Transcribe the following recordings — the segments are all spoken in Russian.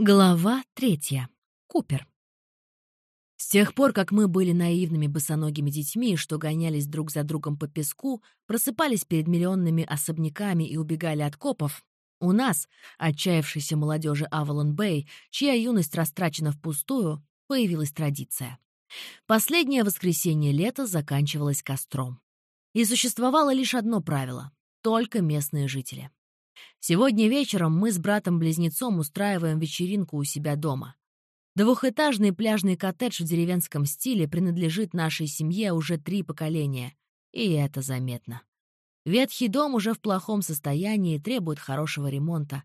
Глава третья. Купер. С тех пор, как мы были наивными босоногими детьми, что гонялись друг за другом по песку, просыпались перед миллионными особняками и убегали от копов, у нас, отчаявшейся молодежи Авалон Бэй, чья юность растрачена впустую, появилась традиция. Последнее воскресенье лета заканчивалось костром. И существовало лишь одно правило — только местные жители. Сегодня вечером мы с братом-близнецом устраиваем вечеринку у себя дома. Двухэтажный пляжный коттедж в деревенском стиле принадлежит нашей семье уже три поколения, и это заметно. Ветхий дом уже в плохом состоянии и требует хорошего ремонта.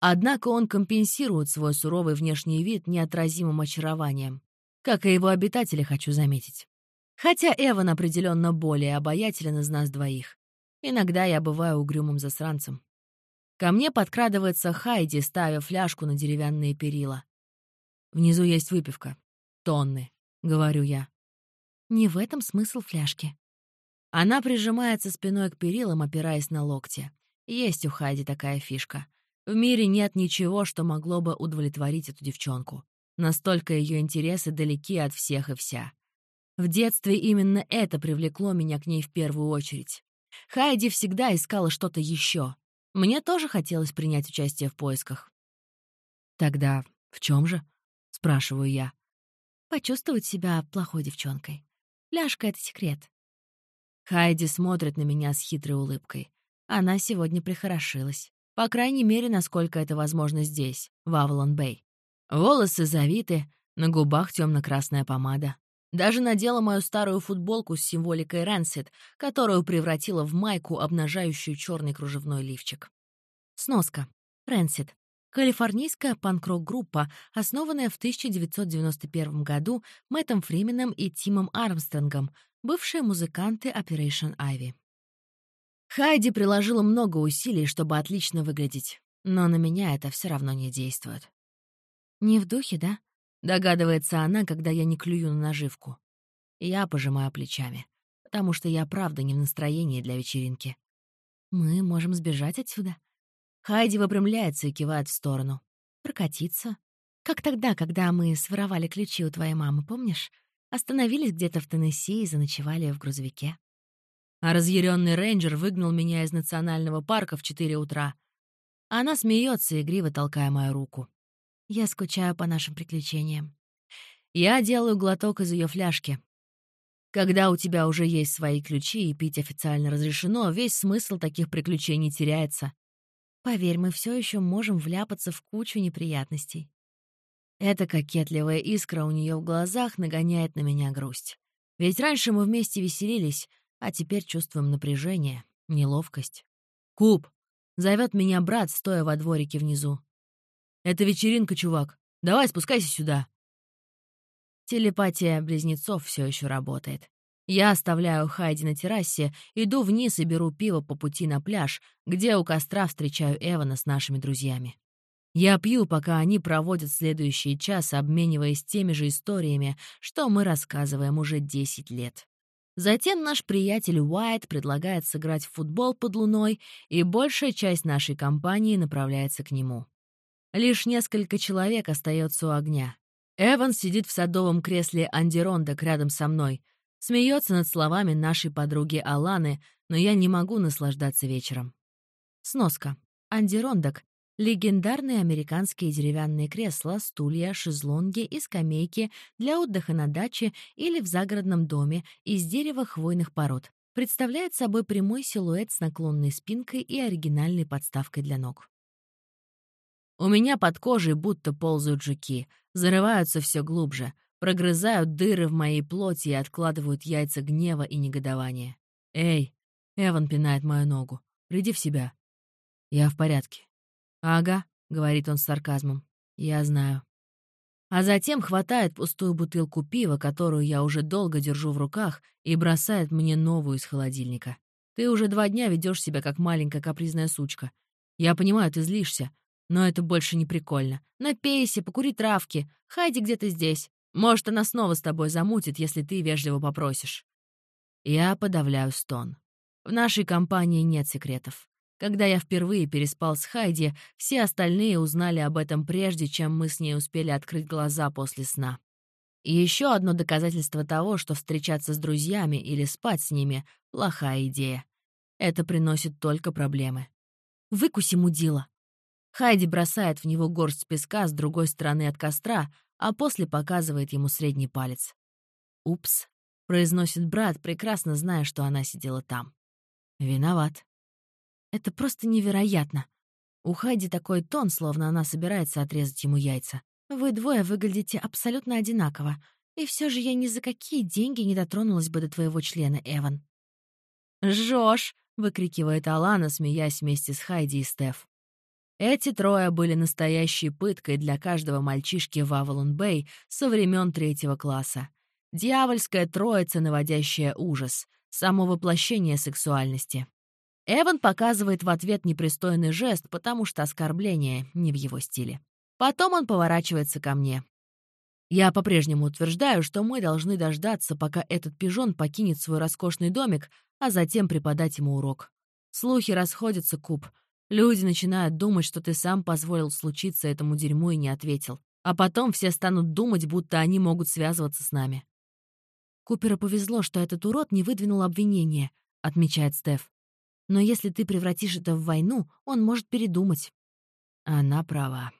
Однако он компенсирует свой суровый внешний вид неотразимым очарованием, как и его обитатели, хочу заметить. Хотя Эван определенно более обаятелен из нас двоих. Иногда я бываю угрюмым засранцем. Ко мне подкрадывается Хайди, ставя фляжку на деревянные перила. «Внизу есть выпивка. Тонны», — говорю я. Не в этом смысл фляжки. Она прижимается спиной к перилам, опираясь на локти. Есть у Хайди такая фишка. В мире нет ничего, что могло бы удовлетворить эту девчонку. Настолько ее интересы далеки от всех и вся. В детстве именно это привлекло меня к ней в первую очередь. Хайди всегда искала что-то еще. Мне тоже хотелось принять участие в поисках. «Тогда в чем же?» — спрашиваю я. «Почувствовать себя плохой девчонкой. Ляжка — это секрет». Хайди смотрит на меня с хитрой улыбкой. Она сегодня прихорошилась. По крайней мере, насколько это возможно здесь, в Авалон-Бэй. Волосы завиты, на губах темно-красная помада. Даже надела мою старую футболку с символикой Рэнсид, которую превратила в майку, обнажающую черный кружевной лифчик. Сноска. Рэнсид. Калифорнийская панк-рок-группа, основанная в 1991 году Мэттом Фрименом и Тимом Армстронгом, бывшие музыканты Operation Ivy. Хайди приложила много усилий, чтобы отлично выглядеть, но на меня это все равно не действует. «Не в духе, да?» Догадывается она, когда я не клюю на наживку. Я пожимаю плечами, потому что я правда не в настроении для вечеринки. Мы можем сбежать отсюда. Хайди выпрямляется и кивает в сторону. Прокатиться. Как тогда, когда мы своровали ключи у твоей мамы, помнишь? Остановились где-то в Теннесси и заночевали в грузовике. А разъяренный рейнджер выгнал меня из национального парка в 4 утра. Она смеется, игриво толкая мою руку. Я скучаю по нашим приключениям. Я делаю глоток из ее фляжки. Когда у тебя уже есть свои ключи и пить официально разрешено, весь смысл таких приключений теряется. Поверь, мы все еще можем вляпаться в кучу неприятностей. Эта кокетливая искра у нее в глазах нагоняет на меня грусть. Ведь раньше мы вместе веселились, а теперь чувствуем напряжение, неловкость. «Куб!» — зовет меня брат, стоя во дворике внизу. Это вечеринка, чувак. Давай, спускайся сюда. Телепатия близнецов все еще работает. Я оставляю Хайди на террасе, иду вниз и беру пиво по пути на пляж, где у костра встречаю Эвана с нашими друзьями. Я пью, пока они проводят следующий час, обмениваясь теми же историями, что мы рассказываем уже 10 лет. Затем наш приятель Уайт предлагает сыграть в футбол под луной, и большая часть нашей компании направляется к нему. Лишь несколько человек остается у огня. Эван сидит в садовом кресле Андерондок рядом со мной, смеется над словами нашей подруги Аланы, но я не могу наслаждаться вечером. Сноска. Андерондок — легендарные американские деревянные кресла, стулья, шезлонги и скамейки для отдыха на даче или в загородном доме из дерева хвойных пород. Представляет собой прямой силуэт с наклонной спинкой и оригинальной подставкой для ног. У меня под кожей будто ползают жуки, зарываются все глубже, прогрызают дыры в моей плоти и откладывают яйца гнева и негодования. «Эй!» — Эван пинает мою ногу. «Приди в себя». «Я в порядке». «Ага», — говорит он с сарказмом. «Я знаю». А затем хватает пустую бутылку пива, которую я уже долго держу в руках, и бросает мне новую из холодильника. «Ты уже два дня ведешь себя как маленькая капризная сучка. Я понимаю, ты злишься, но это больше не прикольно. Напейся, покури травки. Хайди где-то здесь. Может, она снова с тобой замутит, если ты вежливо попросишь. Я подавляю стон. В нашей компании нет секретов. Когда я впервые переспал с Хайди, все остальные узнали об этом прежде, чем мы с ней успели открыть глаза после сна. И еще одно доказательство того, что встречаться с друзьями или спать с ними — плохая идея. Это приносит только проблемы. «Выкуси мудила!» Хайди бросает в него горсть песка с другой стороны от костра, а после показывает ему средний палец. «Упс», — произносит брат, прекрасно зная, что она сидела там. «Виноват». Это просто невероятно. У Хайди такой тон, словно она собирается отрезать ему яйца. Вы двое выглядите абсолютно одинаково, и все же я ни за какие деньги не дотронулась бы до твоего члена, Эван». «Жжёшь!» — выкрикивает Алана, смеясь вместе с Хайди и Стеф. Эти трое были настоящей пыткой для каждого мальчишки в Авалон-Бэй со времен третьего класса. Дьявольская троица, наводящая ужас, само воплощение сексуальности. Эван показывает в ответ непристойный жест, потому что оскорбление не в его стиле. Потом он поворачивается ко мне. Я по-прежнему утверждаю, что мы должны дождаться, пока этот пижон покинет свой роскошный домик, а затем преподать ему урок. Слухи расходятся, Куб. Люди начинают думать, что ты сам позволил случиться этому дерьму и не ответил. А потом все станут думать, будто они могут связываться с нами. Куперу повезло, что этот урод не выдвинул обвинение, отмечает Стеф. Но если ты превратишь это в войну, он может передумать. Она права.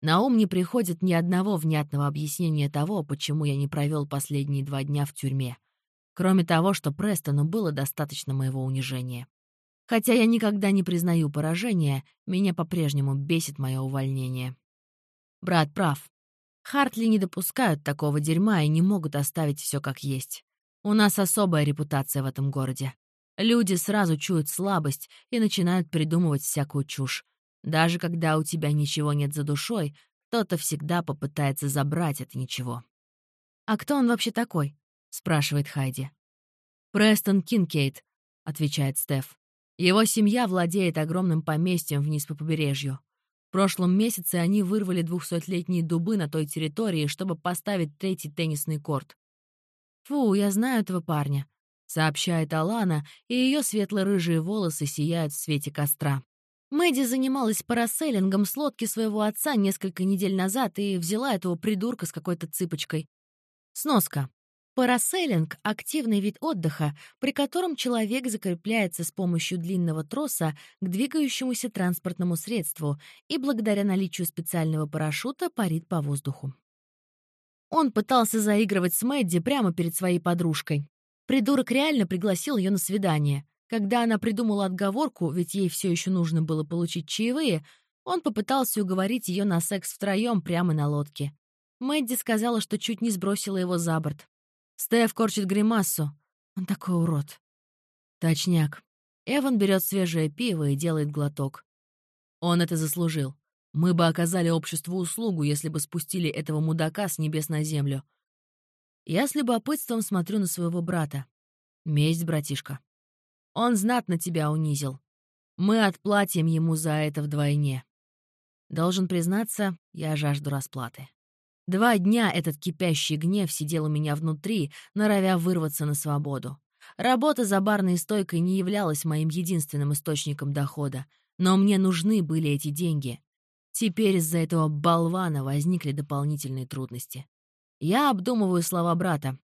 На ум не приходит ни одного внятного объяснения того, почему я не провел последние два дня в тюрьме. Кроме того, что Престону было достаточно моего унижения. Хотя я никогда не признаю поражения, меня по-прежнему бесит мое увольнение. Брат прав. Хартли не допускают такого дерьма и не могут оставить все как есть. У нас особая репутация в этом городе. Люди сразу чуют слабость и начинают придумывать всякую чушь. Даже когда у тебя ничего нет за душой, кто-то всегда попытается забрать это ничего. «А кто он вообще такой?» — спрашивает Хайди. «Престон Кинкейт», — отвечает Стеф. «Его семья владеет огромным поместьем вниз по побережью. В прошлом месяце они вырвали двухсотлетние дубы на той территории, чтобы поставить третий теннисный корт. «Фу, я знаю этого парня», — сообщает Алана, и ее светло-рыжие волосы сияют в свете костра. Мэдди занималась парасейлингом с лодки своего отца несколько недель назад и взяла этого придурка с какой-то цыпочкой. Сноска. Парасейлинг — активный вид отдыха, при котором человек закрепляется с помощью длинного троса к двигающемуся транспортному средству и благодаря наличию специального парашюта парит по воздуху. Он пытался заигрывать с Мэдди прямо перед своей подружкой. Придурок реально пригласил ее на свидание. Когда она придумала отговорку, ведь ей все еще нужно было получить чаевые, он попытался уговорить ее на секс втроем прямо на лодке. Мэдди сказала, что чуть не сбросила его за борт. Стеф корчит гримасу. Он такой урод. Точняк. Эван берет свежее пиво и делает глоток. Он это заслужил. Мы бы оказали обществу услугу, если бы спустили этого мудака с небес на землю. Я с любопытством смотрю на своего брата. Месть, братишка. Он знатно тебя унизил. Мы отплатим ему за это вдвойне. Должен признаться, я жажду расплаты. Два дня этот кипящий гнев сидел у меня внутри, норовя вырваться на свободу. Работа за барной стойкой не являлась моим единственным источником дохода, но мне нужны были эти деньги. Теперь из-за этого болвана возникли дополнительные трудности. Я обдумываю слова брата.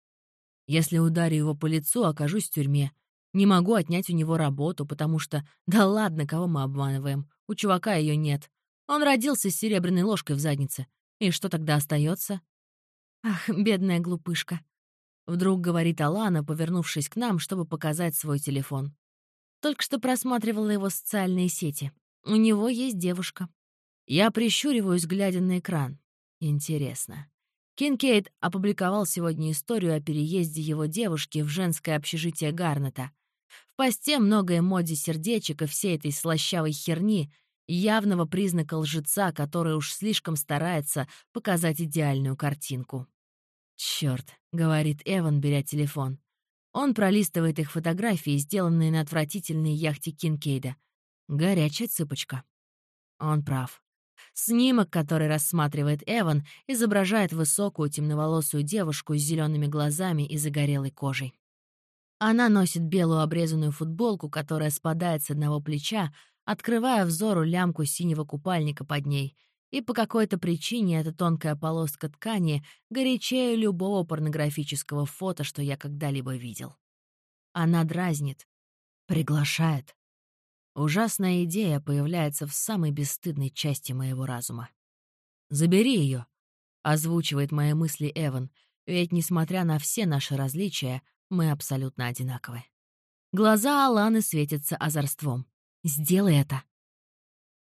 Если ударю его по лицу, окажусь в тюрьме. Не могу отнять у него работу, потому что... Да ладно, кого мы обманываем? У чувака ее нет. Он родился с серебряной ложкой в заднице. И что тогда остается? Ах, бедная глупышка. Вдруг говорит Алана, повернувшись к нам, чтобы показать свой телефон. Только что просматривала его социальные сети. У него есть девушка. Я прищуриваюсь, глядя на экран. Интересно. Кинкейд опубликовал сегодня историю о переезде его девушки в женское общежитие Гарнета. В посте много эмодзи сердечек и всей этой слащавой херни, явного признака лжеца, который уж слишком старается показать идеальную картинку. «Чёрт», — говорит Эван, беря телефон. Он пролистывает их фотографии, сделанные на отвратительной яхте Кинкейда. Горячая цыпочка. Он прав. Снимок, который рассматривает Эван, изображает высокую темноволосую девушку с зелеными глазами и загорелой кожей. Она носит белую обрезанную футболку, которая спадает с одного плеча, открывая взору лямку синего купальника под ней. И по какой-то причине эта тонкая полоска ткани горячее любого порнографического фото, что я когда-либо видел. Она дразнит, приглашает. Ужасная идея появляется в самой бесстыдной части моего разума. «Забери ее», — озвучивает мои мысли Эван, ведь, несмотря на все наши различия, мы абсолютно одинаковы. Глаза Аланы светятся озорством. «Сделай это!»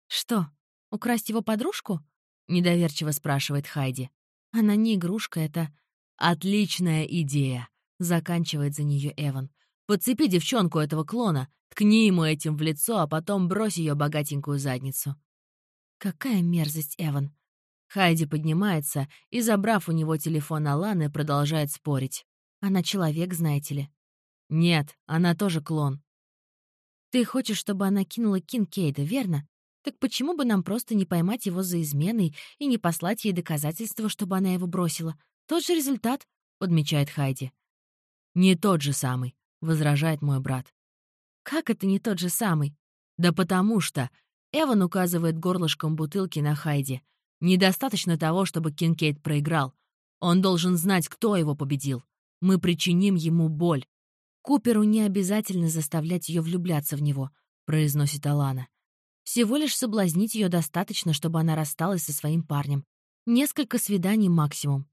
«Что, украсть его подружку?» — недоверчиво спрашивает Хайди. «Она не игрушка, это...» «Отличная идея!» — заканчивает за нее Эван. «Подцепи девчонку этого клона, ткни ему этим в лицо, а потом брось ее богатенькую задницу». «Какая мерзость, Эван!» Хайди поднимается и, забрав у него телефон Аланы, продолжает спорить. «Она человек, знаете ли?» «Нет, она тоже клон. Ты хочешь, чтобы она кинула Кинкейда, верно? Так почему бы нам просто не поймать его за изменой и не послать ей доказательства, чтобы она его бросила? Тот же результат, — подмечает Хайди. «Не тот же самый», — возражает мой брат. «Как это не тот же самый?» «Да потому что...» — Эван указывает горлышком бутылки на Хайди. «Недостаточно того, чтобы Кинкейд проиграл. Он должен знать, кто его победил. Мы причиним ему боль. «Куперу не обязательно заставлять ее влюбляться в него», — произносит Алана. «Всего лишь соблазнить ее достаточно, чтобы она рассталась со своим парнем. Несколько свиданий максимум».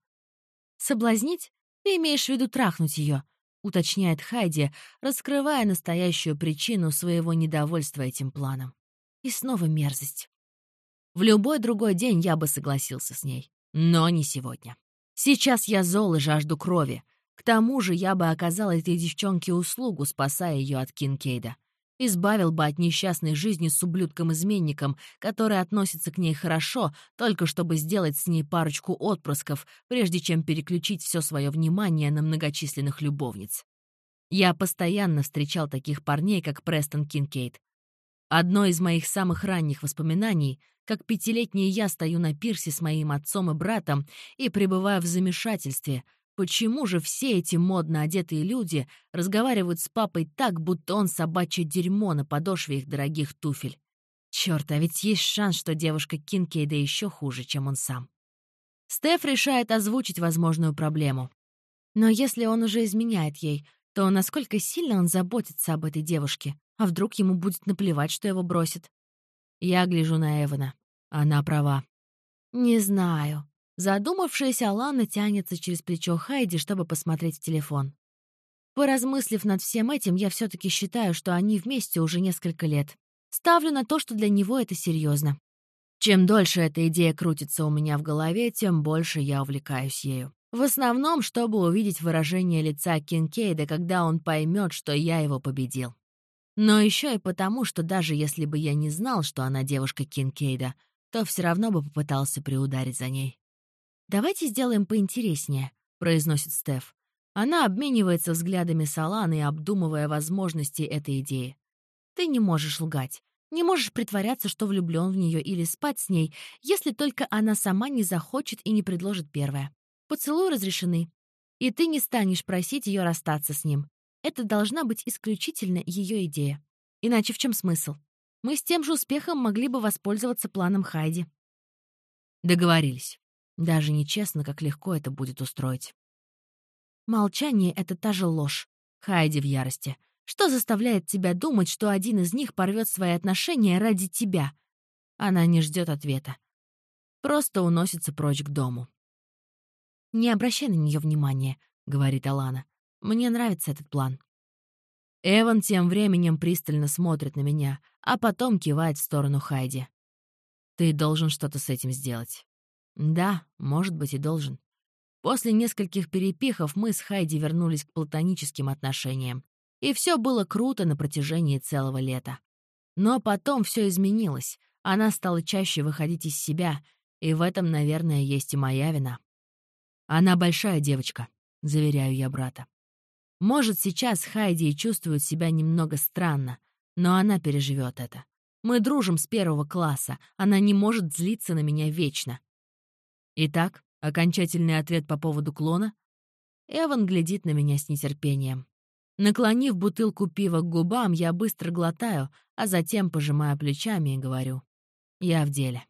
«Соблазнить? Ты имеешь в виду трахнуть ее», — уточняет Хайди, раскрывая настоящую причину своего недовольства этим планом. И снова мерзость. В любой другой день я бы согласился с ней, но не сегодня. Сейчас я зол и жажду крови, к тому же я бы оказал этой девчонке услугу, спасая ее от Кинкейда. Избавил бы от несчастной жизни с ублюдком-изменником, который относится к ней хорошо, только чтобы сделать с ней парочку отпрысков, прежде чем переключить все свое внимание на многочисленных любовниц. Я постоянно встречал таких парней, как Престон Кинкейд. Одно из моих самых ранних воспоминаний — как пятилетний я стою на пирсе с моим отцом и братом и пребываю в замешательстве — Почему же все эти модно одетые люди разговаривают с папой так, будто он собачье дерьмо на подошве их дорогих туфель? Чёрт, а ведь есть шанс, что девушка Кинкейда еще хуже, чем он сам. Стеф решает озвучить возможную проблему. Но если он уже изменяет ей, то насколько сильно он заботится об этой девушке? А вдруг ему будет наплевать, что его бросит? Я гляжу на Эвана. Она права. «Не знаю», Задумавшаяся Алана тянется через плечо Хайди, чтобы посмотреть в телефон. Поразмыслив над всем этим, я все таки считаю, что они вместе уже несколько лет. Ставлю на то, что для него это серьезно. Чем дольше эта идея крутится у меня в голове, тем больше я увлекаюсь ею. В основном, чтобы увидеть выражение лица Кинкейда, когда он поймет, что я его победил. Но еще и потому, что даже если бы я не знал, что она девушка Кинкейда, то все равно бы попытался приударить за ней. «Давайте сделаем поинтереснее», — произносит Стеф. Она обменивается взглядами с Аланой, обдумывая возможности этой идеи. «Ты не можешь лгать. Не можешь притворяться, что влюблен в нее или спать с ней, если только она сама не захочет и не предложит первое. Поцелуи разрешены. И ты не станешь просить ее расстаться с ним. Это должна быть исключительно ее идея. Иначе в чем смысл? Мы с тем же успехом могли бы воспользоваться планом Хайди. Договорились. Даже нечестно, как легко это будет устроить. Молчание — это та же ложь. Хайди в ярости. Что заставляет тебя думать, что один из них порвет свои отношения ради тебя? Она не ждет ответа. Просто уносится прочь к дому. «Не обращай на нее внимания», — говорит Алана. «Мне нравится этот план». Эван тем временем пристально смотрит на меня, а потом кивает в сторону Хайди. «Ты должен что-то с этим сделать». Да, может быть, и должен. После нескольких перепихов мы с Хайди вернулись к платоническим отношениям. И все было круто на протяжении целого лета. Но потом все изменилось. Она стала чаще выходить из себя, и в этом, наверное, есть и моя вина. Она большая девочка, заверяю я брата. Может, сейчас Хайди чувствует себя немного странно, но она переживет это. Мы дружим с первого класса, она не может злиться на меня вечно. Итак, окончательный ответ по поводу клона? Эван глядит на меня с нетерпением. Наклонив бутылку пива к губам, я быстро глотаю, а затем пожимаю плечами и говорю. Я в деле.